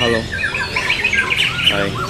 Hello. Hi.